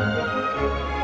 Música